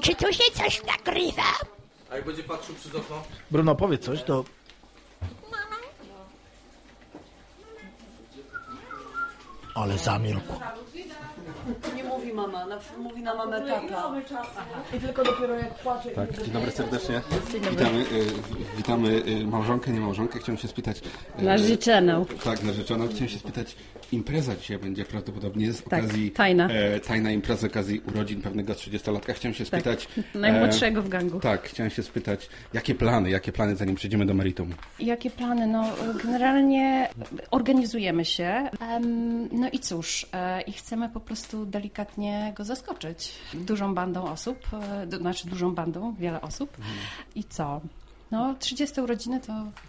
Czy tu się coś nagrywa? A jak będzie patrzył przez okno? Bruno, powiedz coś, to... Ale zamilkł. Nie mówi mama, na, mówi na mamę tata. I tylko dopiero jak płacze. Tak, dzień dobry serdecznie. Witamy, y, witamy y, małżonkę, nie małżonkę. Chciałem się spytać... y, Narzeczoną. Tak, narzeczoną. Chciałem się spytać, impreza dzisiaj będzie prawdopodobnie z Tak, okazji... tajna. E, tajna impreza z okazji urodzin pewnego 30-latka. Chciałem się Tak. spytać... Najmłodszego w gangu. Tak, chciałem się spytać, jakie plany, jakie plany, zanim przejdziemy do meritum? Jakie plany? No, generalnie organizujemy się. Em, no i cóż, e, i chcemy po prostu delikatnie go zaskoczyć dużą bandą osób, e, znaczy dużą bandą, wiele osób. I co? No, 30 urodziny to,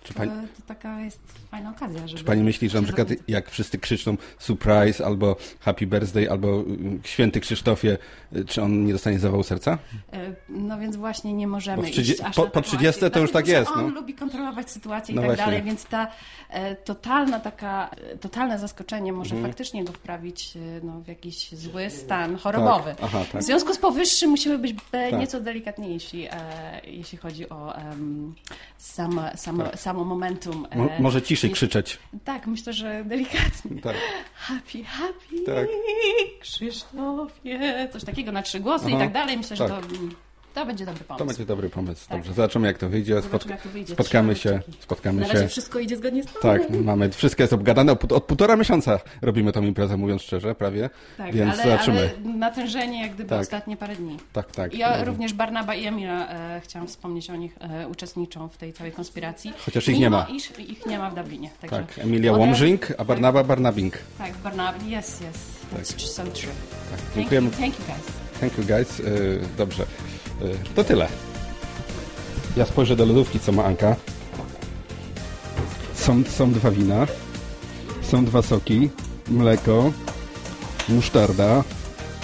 to, pani- to taka jest fajna okazja, żeby... Czy pani myśli, że na przykład jak wszyscy krzyczą surprise albo happy birthday albo y, święty Krzysztofie, y, czy on nie dostanie zawału serca? E, No więc właśnie nie możemy Bo w trzydzie- iść aż po- po taką 30 akcję, to już tak dlatego, jest, On no. lubi kontrolować sytuację No i tak właśnie. dalej, więc ta e, totalna taka, e, totalne zaskoczenie może Mhm. faktycznie go wprawić e, no, w jakiś zły stan chorobowy. Tak, aha, tak. W związku z powyższym musimy być e, Tak. nieco delikatniejsi, e, jeśli chodzi o em, samo, samo, samo momentum. e, Mo- może ciszej krzyczeć. Tak, myślę, że delikatnie. Tak. Happy, happy, Tak. Krzysztofie, coś takiego na trzy głosy i Aha, tak dalej. Myślę, że to, tak. To będzie dobry pomysł. To będzie dobry pomysł. Tak. Dobrze, zobaczymy jak to wyjdzie. Jak to wyjdzie. Spotkamy się. Trzymamy kciuki. Spotkamy Na razie się. wszystko idzie zgodnie z planem. Tak, mamy, wszystko jest obgadane. Od, półtora miesiąca robimy tą imprezę, mówiąc szczerze, prawie. Tak, Więc ale, zobaczymy. ale natężenie jak gdyby Tak. ostatnie parę dni. Tak, tak. Ja Mhm. również Barnaba i Emila e, chciałam wspomnieć o nich, e, uczestniczą w tej całej konspiracji. Chociaż ich nie ma. iż ich nie ma w Dublinie. Także Tak, Emilia one- a Barnaba Barnabing. Tak, Barnaba, yes, yes, that's so true. Tak, Thank dziękujemy. you, thank you guys. Thank you guys. Y, dobrze. Y, to tyle. Ja spojrzę do lodówki, co ma Anka. Są, są dwa wina. Są dwa soki. Mleko. Musztarda.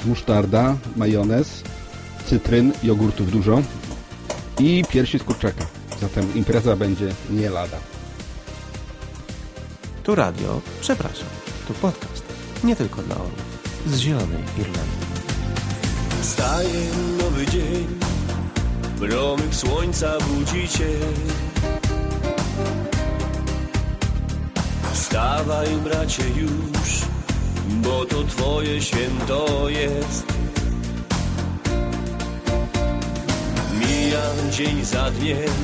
Musztarda, majonez, cytryn, jogurtów dużo i piersi z kurczaka. Zatem impreza będzie nie lada. Tu radio, przepraszam, tu podcast. Nie tylko dla orłów. Z Zielonej Irlandii. Dzień, promyk słońca budzi cię. Wstawaj bracie już, bo to twoje święto jest. Mija dzień za dniem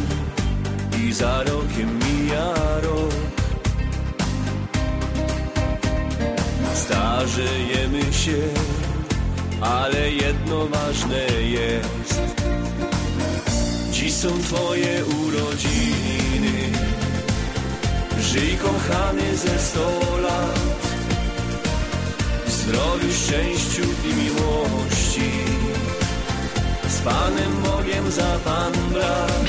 i za rokiem mija rok. Starzejemy się, ale jedno ważne jest. Dziś są twoje urodziny. Żyj kochany ze sto lat. W zdrowiu, szczęściu i miłości. Z Panem Bogiem za Pan brat.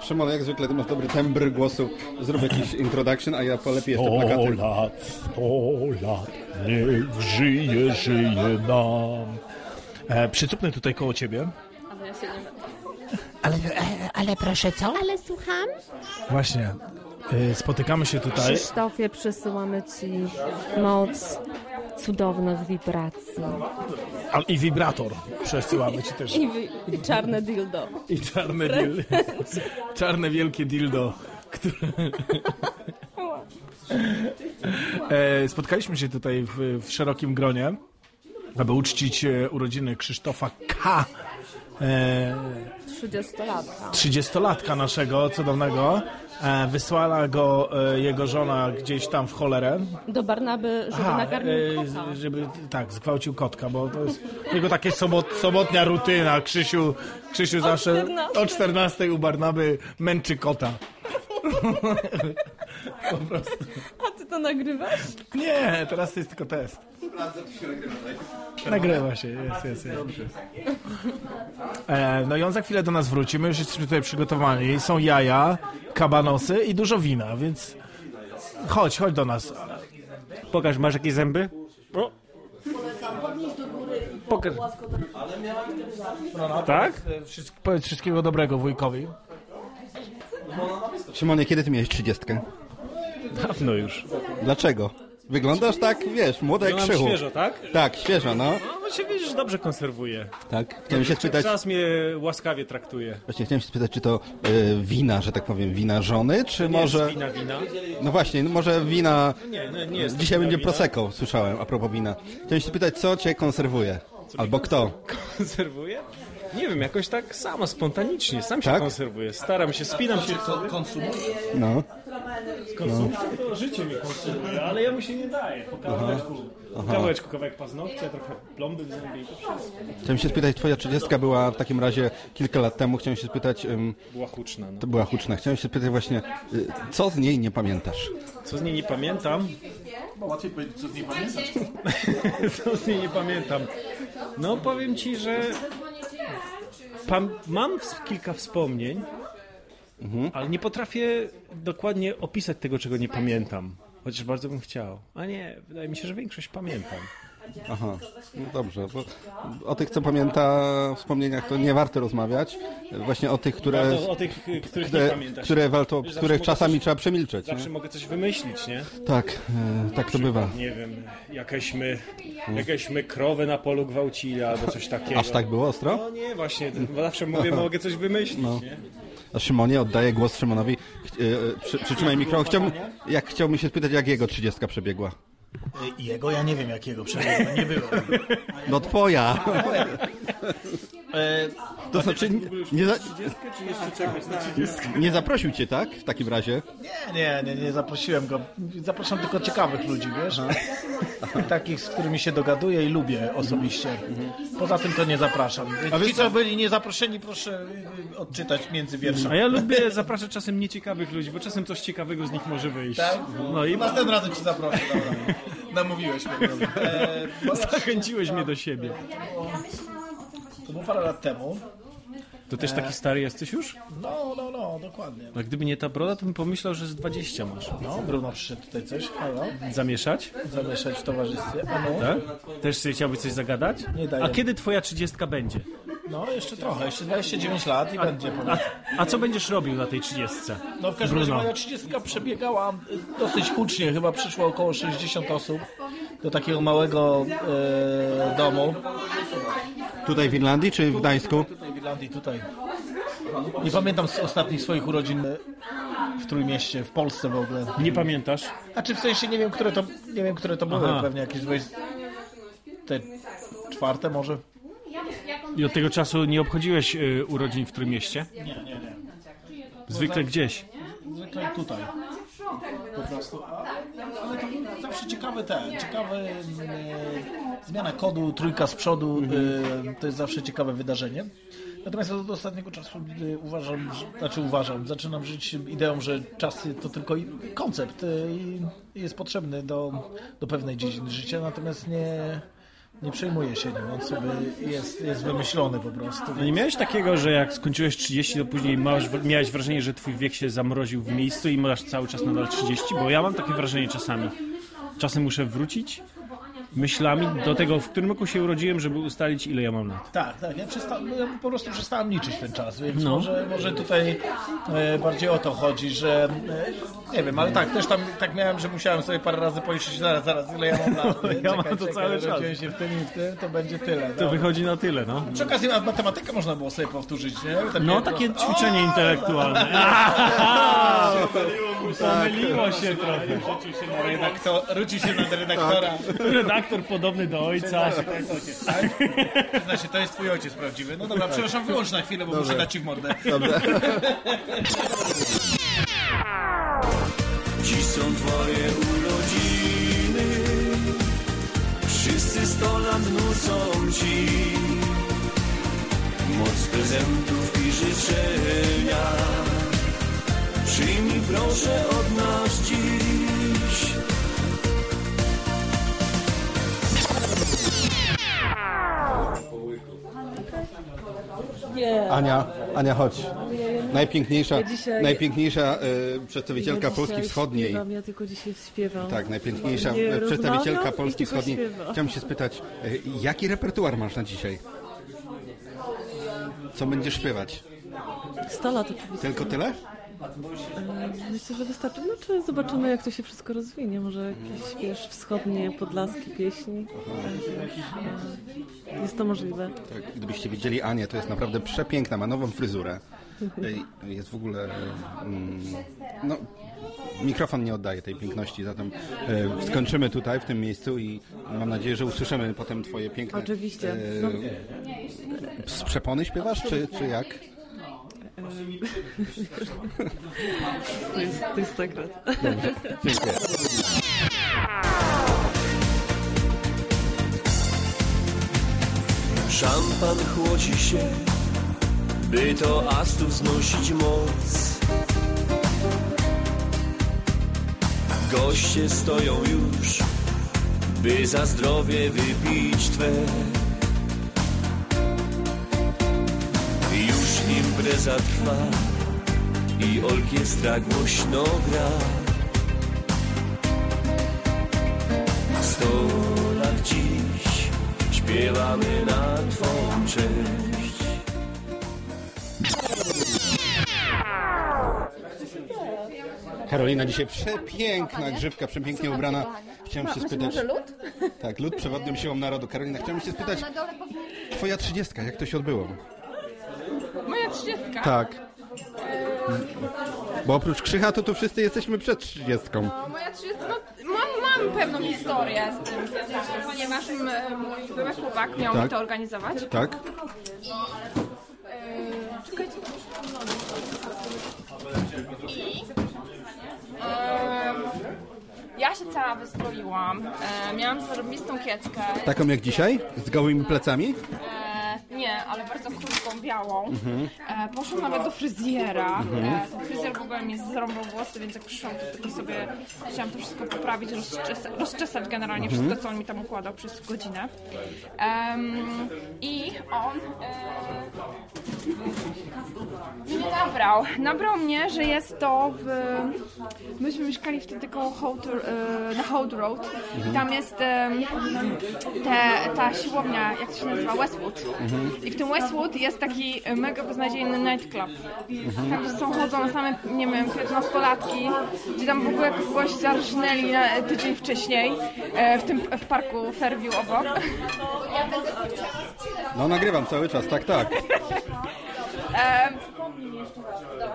Szymon, jak zwykle ty masz dobry tembr głosu. Zrób jakiś introduction, a ja polepię jeszcze Sto plakaty. lat, sto lat, niech żyje, żyje nam. E, przycupnę tutaj koło ciebie. Ale, e, ale proszę co? Ale słucham? Właśnie. E, spotykamy się tutaj. Krzysztofie, przesyłamy Ci moc cudownych wibracji. A, I wibrator przesyłamy ci też. I, wi- i czarne dildo. I czarne, dil... czarne wielkie dildo, które... E, spotkaliśmy się tutaj w, w szerokim gronie, aby uczcić e, urodziny Krzysztofa K. E, 30-latka. 30-latka naszego cudownego. E, wysłała go jego żona gdzieś tam w cholerę. Do Barnaby, żeby Aha, nakarmił kota. żeby tak, zgwałcił kotka, bo to jest jego takie sobot, sobotnia rutyna. Krzysiu, Krzysiu zawsze 14. o 14 u Barnaby męczy kota. A Ty to nagrywasz? Nie, teraz to jest tylko test. Nagrywa się, jest, jest, jest. E, no i on za chwilę do nas wróci. My już jesteśmy tutaj przygotowani. Są jaja, kabanosy i dużo wina, więc chodź, chodź do nas. Pokaż, masz jakieś zęby? O. Pokaż. Tak? Wszystk- powiedz wszystkiego dobrego wujkowi. Szymonie, kiedy ty miałeś trzydziestkę? Dawno już. Dlaczego? Wyglądasz tak, wiesz, młody jak krzychu. świeżo, tak? Tak, świeżo, no. No, bo się widzisz, dobrze konserwuję. Tak. Chciałem się spytać, Czas mnie łaskawie traktuje. właśnie chciałem się spytać, czy to e, wina, że tak powiem, wina żony, czy może... jest wina, wina. No właśnie, no może wina... Nie, nie, nie jest Dzisiaj wina, będzie wina. Prosecco, słyszałem, a propos wina. Chciałem się spytać, co cię konserwuje? Albo kto? Konserwuję? Nie wiem, jakoś tak samo, spontanicznie, sam się Tak? konserwuję. Staram się, spinam się. Konsumujesz? No. Konsumpcja to życie mnie konsumuje, ale ja mu się nie daję. Po kawałeczku, kawałek paznokcia, trochę plomby w zębie i to wszystko. Chciałem się spytać, twoja trzydziestka była w takim razie kilka lat temu. Chciałem się spytać, ym, Była huczna. No. to była huczna. Chciałem się spytać właśnie, y, co z niej nie pamiętasz? Co z niej nie pamiętam? Bo łatwiej powiedzieć, co z niej pamiętasz. Co z niej nie pamiętam? No powiem ci, że pam- mam kilka wspomnień, ale nie potrafię dokładnie opisać tego, czego nie pamiętam. Chociaż bardzo bym chciał. A nie, wydaje mi się, że większość pamiętam. Aha, no dobrze. Bo o tych, co pamięta wspomnieniach, to nie warto rozmawiać. Właśnie o tych, które, Warto o tych, których nie które, pamiętasz. które, warto, Wiesz, których zawsze czasami coś- trzeba przemilczeć. Zawsze Nie? mogę coś wymyślić, nie? Tak, e, tak to bywa. Nie wiem, jakieśmy, jakieśmy krowę na polu gwałcili albo coś takiego. Aż tak było ostro? No nie, właśnie, bo zawsze mówię, mogę coś wymyślić, No. nie? A Szymonie, oddaję głos Szymonowi. Ch- e, e, Przy, przytrzymaj mikro. Chciałbym, jak chciałbym się spytać, jak jego trzydziestka przebiegła. Jego ja nie wiem jakiego przebiegu, nie było. No twoja. E, To znaczy, nie, za, Czy jeszcze czekać na 30? nie zaprosił cię, tak? W takim razie. nie, nie, nie, nie zaprosiłem go. Zapraszam tylko ciekawych ludzi, wiesz? Takich, z którymi się dogaduję i lubię osobiście. Poza tym to nie zapraszam. A wiesz Ci, co byli niezaproszeni, proszę y, odczytać między wierszami. A ja lubię zapraszać czasem nieciekawych ludzi, bo czasem coś ciekawego z nich może wyjść. Tak? No i Następnym razem ci zaproszę, dobra. Namówiłeś mnie. E, zachęciłeś mnie do siebie. To było parę lat temu. To też taki stary jesteś już? No, no, no, dokładnie. A gdyby nie ta broda, to bym pomyślał, że z 20 masz. No, Bruno przyszedł tutaj coś, halo, Zamieszać? zamieszać w towarzystwie. A no, Tak? Też chciałbyś coś zagadać? Nie daję. A kiedy twoja 30 będzie? No, jeszcze trochę, jeszcze 29 lat i będzie. A, a co będziesz robił na tej 30? No w każdym razie moja 30 przebiegała y, dosyć hucznie, chyba przyszło około 60 osób do takiego małego e, domu. Tutaj w Irlandii czy w Gdańsku? Tutaj w Irlandii, tutaj. Nie pamiętam z ostatnich swoich urodzin e, w Trójmieście, w Polsce w ogóle. Nie pamiętasz? A czy w sensie nie wiem, które to, nie wiem, które to były, Aha. pewnie jakieś 20, te czwarte może? I od tego czasu nie obchodziłeś y, urodzin w którym mieście? Nie, nie, nie. Zwykle gdzieś. Zwykle tutaj. Po prostu. A- Ale to był zawsze ciekawy ten, ciekawy e, zmiana kodu, trójka z przodu, e, to jest zawsze ciekawe wydarzenie. Natomiast od ostatniego czasu e, uważam, że, znaczy uważam, zaczynam żyć ideą, że czas to tylko i- koncept e, i jest potrzebny do, do pewnej dziedziny życia, natomiast nie, nie przejmuję się nim, on sobie jest, jest wymyślony po prostu. No nie miałeś takiego, że jak skończyłeś 30, to później masz, miałeś wrażenie, że twój wiek się zamroził w miejscu i masz cały czas nadal 30? Bo ja mam takie wrażenie czasami. Czasem muszę wrócić myślami do tego, w którym roku się urodziłem, żeby ustalić, ile ja mam lat. Tak, tak. Ja, przesta- no, ja po prostu przestałem liczyć ten czas, więc No. może, może tutaj e, bardziej o to chodzi, że e, nie wiem, ale tak, też tam tak miałem, że musiałem sobie parę razy policzyć, zaraz, zaraz, ile ja mam lat. Ja mam to cały czas. się w tym i w tym, to będzie tyle. To no. wychodzi na tyle, no. Przy okazji a matematykę można było sobie powtórzyć, nie? No, takie prostu- ćwiczenie intelektualne. Pomyliło się trochę. Rzucił się na redaktor, rzucił się na redaktora. Redaktor podobny do ojca. Tak? Znaczy, to jest twój ojciec prawdziwy. No dobra, przepraszam, wyłącz na chwilę, bo muszę dać ci w mordę. Dziś są twoje urodziny Wszyscy sto lat nucą ci Moc prezentów i życzenia Przyjmij proszę od nas dziś Nie. Ania, Ania, chodź. Najpiękniejsza, dzisiaj- najpiękniejsza e, przedstawicielka Ja Polski Wschodniej. Śpiewam, ja tylko dzisiaj śpiewam. Tak, najpiękniejsza Nie przedstawicielka Polski Wschodniej. śpiewam. Chciałem się spytać, e, jaki repertuar masz na dzisiaj? Co będziesz śpiewać? 100 lat oczywiście. Tylko tyle? Myślę, że wystarczy. Znaczy zobaczymy jak to się wszystko rozwinie. Może jakieś, wiesz, wschodnie, podlaskie pieśni. Jest to możliwe. Tak, gdybyście widzieli Anię, to jest naprawdę przepiękna, ma nową fryzurę. Jest w ogóle... Mm, no, mikrofon nie oddaje tej piękności, zatem e, skończymy tutaj, w tym miejscu i mam nadzieję, że usłyszymy potem twoje piękne... Oczywiście. E, No. z przepony śpiewasz, czy, czy jak? To jest, to jest sekret. Dobrze, dziękuję. Szampan chłodzi się, by to astu znosić moc. Goście stoją już, by za zdrowie wypić twe. Już impreza trwa i orkiestra głośno gra. Sto lat dziś śpiewamy na Twą cześć. Karolina dzisiaj przepiękna grzywka, przepięknie ubrana. Chciałem się spytać... Tak, lud przewodnią siłą narodu. Karolina, chciałem się spytać, twoja trzydziestka, jak to się odbyło? Moja trzydziestka? Tak. Bo oprócz Krzycha, to tu wszyscy jesteśmy przed trzydziestką. No, moja trzydziestka, no, mam, mam pewną historię z tym, ponieważ m, mój były chłopak miał Tak. mi to organizować. Tak? Em, ja się cała wystroiłam. E, miałam zarobistą kieckę. Taką jak dzisiaj? Z gołymi plecami? E, nie, ale bardzo krótką, białą. Mhm. E, poszłam nawet do fryzjera. Mhm. E, ten fryzjer w ogóle mi zrąbał włosy, więc jak przyszłam, to tylko sobie chciałam to wszystko poprawić, rozczesać, rozczesać generalnie Mhm. wszystko, co on mi tam układał przez godzinę. Em, I on e, mnie nabrał. Nabrał mnie, że jest to w... Myśmy mieszkali wtedy koło Holt, e, na Holt Road. I tam jest em, te, ta siłownia, jak to się nazywa, Westwood. I w tym Westwood jest taki e, mega beznadziejny nightclub. Mhm. Tam gdzie są chodzą same, nie wiem, 15-latki, gdzie tam w ogóle kogoś zarżnęli na tydzień wcześniej e, w tym w parku Fairview obok. No nagrywam cały czas, tak, tak. E,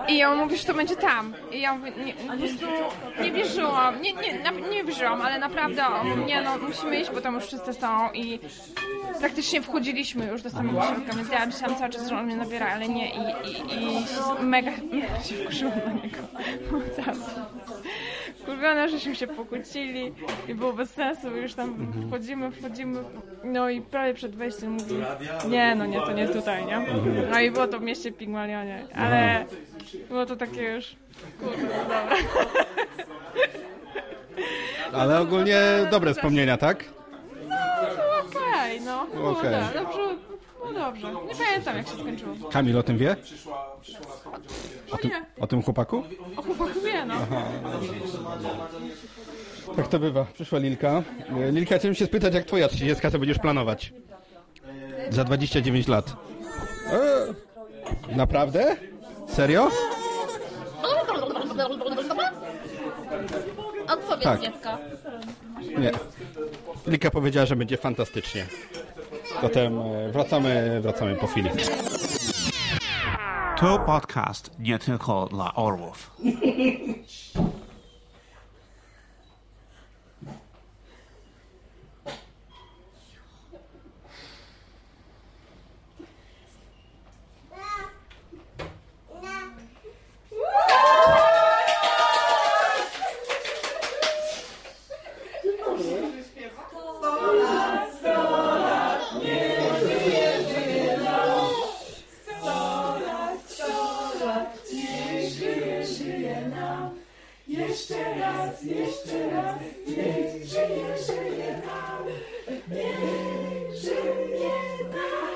I ja mówię, że to będzie tam. I ja mówię, nie, po prostu nie wierzyłam. Nie, nie, na, nie wierzyłam, ale naprawdę on mówi, nie no, musimy iść, bo tam już wszyscy są i praktycznie wchodziliśmy już do samego środka, więc ja myślałam cały czas, że on mnie nabiera, ale nie i, i, i mega, się wkurzyłam na niego. Cały czas. Kurwiona, żeśmy się pokłócili i było bez sensu, już tam wchodzimy, wchodzimy, no i prawie przed wejściem mówi, nie, no nie, to nie tutaj, nie? No i było to w mieście Pigmalionie, ale było to takie już, kurde, no dobra. Ale ogólnie dobre wspomnienia, tak? No, było okej, no, dobrze, dobrze, dobrze. Nie pamiętam, jak się skończyło. Kamil o tym wie? O Tym, nie, o tym chłopaku? o chłopaku wie, no. Aha. Tak to bywa. Przyszła Lilka. E, Lilka, chciałem się spytać, jak twoja trzydziestka to będziesz planować? Za 29 lat. E, naprawdę? Serio? Odpowiedz, Tak. dziecko. Nie. Lilka powiedziała, że będzie fantastycznie. Zatem e, wracamy, wracamy po chwili. To podcast nie tylko dla orłów. Jeszcze raz, jeszcze raz, niech żyje, żyje nam, niech żyje nam.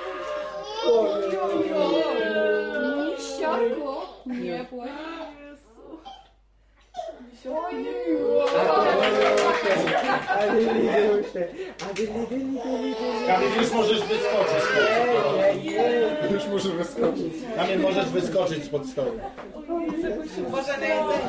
Misiorku, nie płacz. Kamil, już możesz wyskoczyć spod stołu. Już możesz wyskoczyć. Kamil, możesz wyskoczyć spod stołu. Uważaj na jedzenie.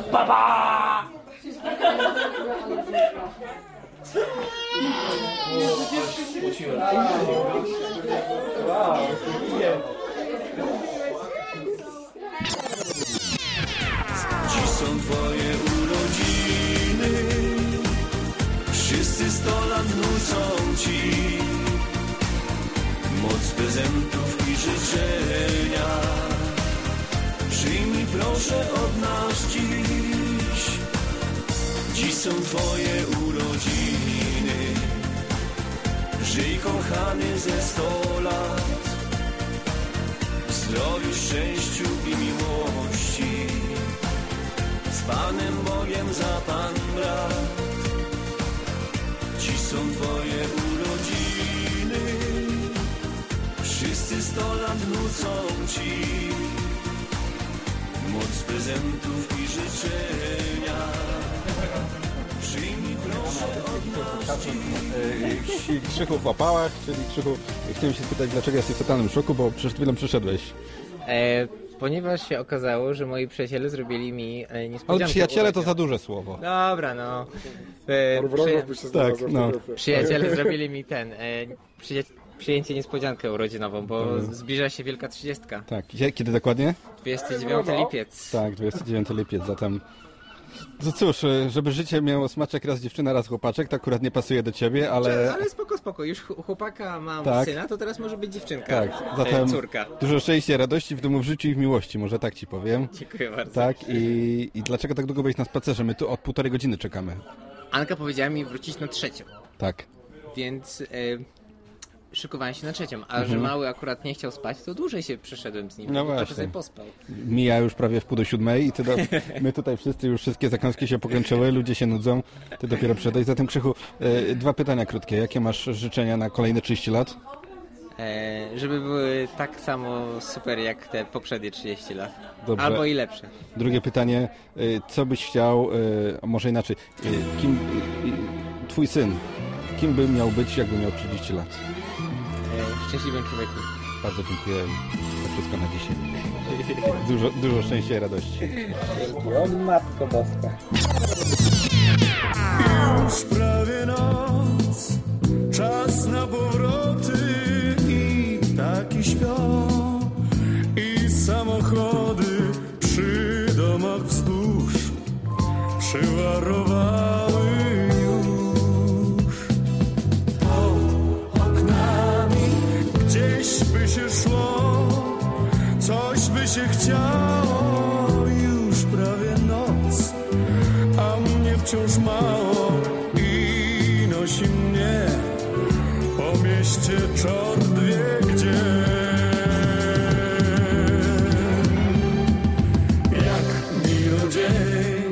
Prezentów i życzenia. Przyjmij proszę od nas dziś. Dziś są twoje urodziny. Żyj kochany ze sto lat. W zdrowiu, szczęściu i miłości. Z Panem Bogiem za Pan brat. Dziś są Twoje sto lat nucą Ci moc prezentów i życzenia. Przyjmij proszę od nas dziś. Krzychu w opałach, czyli Krzychu, chciałem się spytać, dlaczego jesteś w totalnym szoku, bo przed chwilą przyszedłeś. E, ponieważ się okazało, że moi przyjaciele zrobili mi e, niespodziankę. Ale przyjaciele to za duże słowo. Dobra, no. E, w tej no. Przyjaciele zrobili mi ten, e, przyja- przyjęcie niespodziankę urodzinową, bo Mhm. zbliża się wielka trzydziestka. Tak, kiedy dokładnie? 29 lipiec. Tak, 29 lipiec, zatem... No cóż, y, żeby życie miało smaczek raz dziewczyna, raz chłopaczek, to akurat nie pasuje do ciebie, ale... Ale spoko, spoko. Już ch- chłopaka mam Tak. syna, to teraz może być dziewczynka. Tak, e, zatem Córka. dużo szczęścia, radości w domu, w życiu i w miłości, może tak ci powiem. Dziękuję bardzo. Tak, i, i dlaczego tak długo byłeś na spacerze? My tu od półtorej godziny czekamy. Anka powiedziała mi wrócić na trzecią. Tak. Więc e, szykowałem się na trzecią, a Mhm. że mały akurat nie chciał spać, to dłużej się przeszedłem z nim. No właśnie. sobie pospał. Mija już prawie w pół do siódmej i ty do, my tutaj wszyscy już wszystkie zakąski się pokończyły, ludzie się nudzą, ty dopiero przyszedłeś. Zatem Krzychu, y, dwa pytania krótkie. Jakie masz życzenia na kolejne 30 lat? E, żeby były tak samo super jak te poprzednie 30 lat. Dobrze. Albo i lepsze. Drugie pytanie, y, co byś chciał, a może inaczej, y, kim, y, twój syn, kim by miał być, jakby miał 30 lat? Szczęśliwym człowiekiem. Bardzo dziękuję za wszystko na dzisiaj. Dużo, dużo szczęścia i radości. Od Matko Boska. Już prawie noc, czas na powroty i ptaki śpią i samochody przy domach wzdłuż przywarowały się szło, coś by się chciało, już prawie noc. A mnie wciąż mało i nosi mnie. Po mieście czort wie gdzie. Jak minął dzień,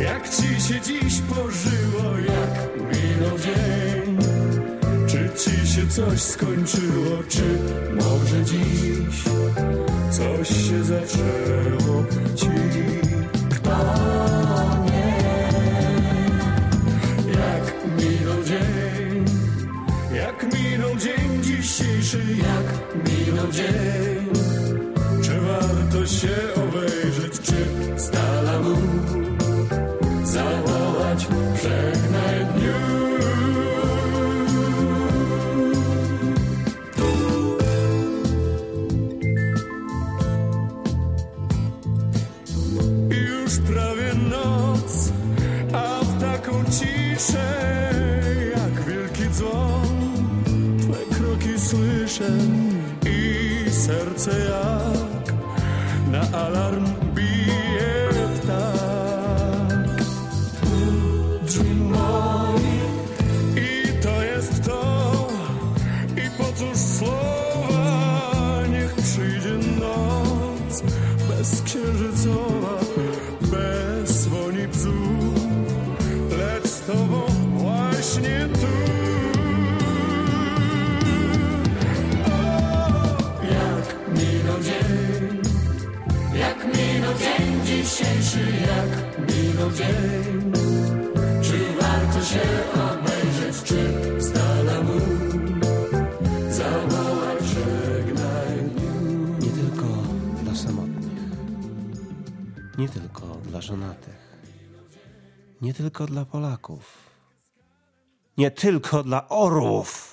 jak ci się dziś pożyło, jak minął dzień, się coś skończyło, czy może dziś coś się zaczęło ci. Kto wie, jak minął dzień, jak minął dzień dzisiejszy, jak minął dzień, czy warto się obejrzeć, czy z i żonatych. Nie tylko dla Polaków. Nie tylko dla orłów.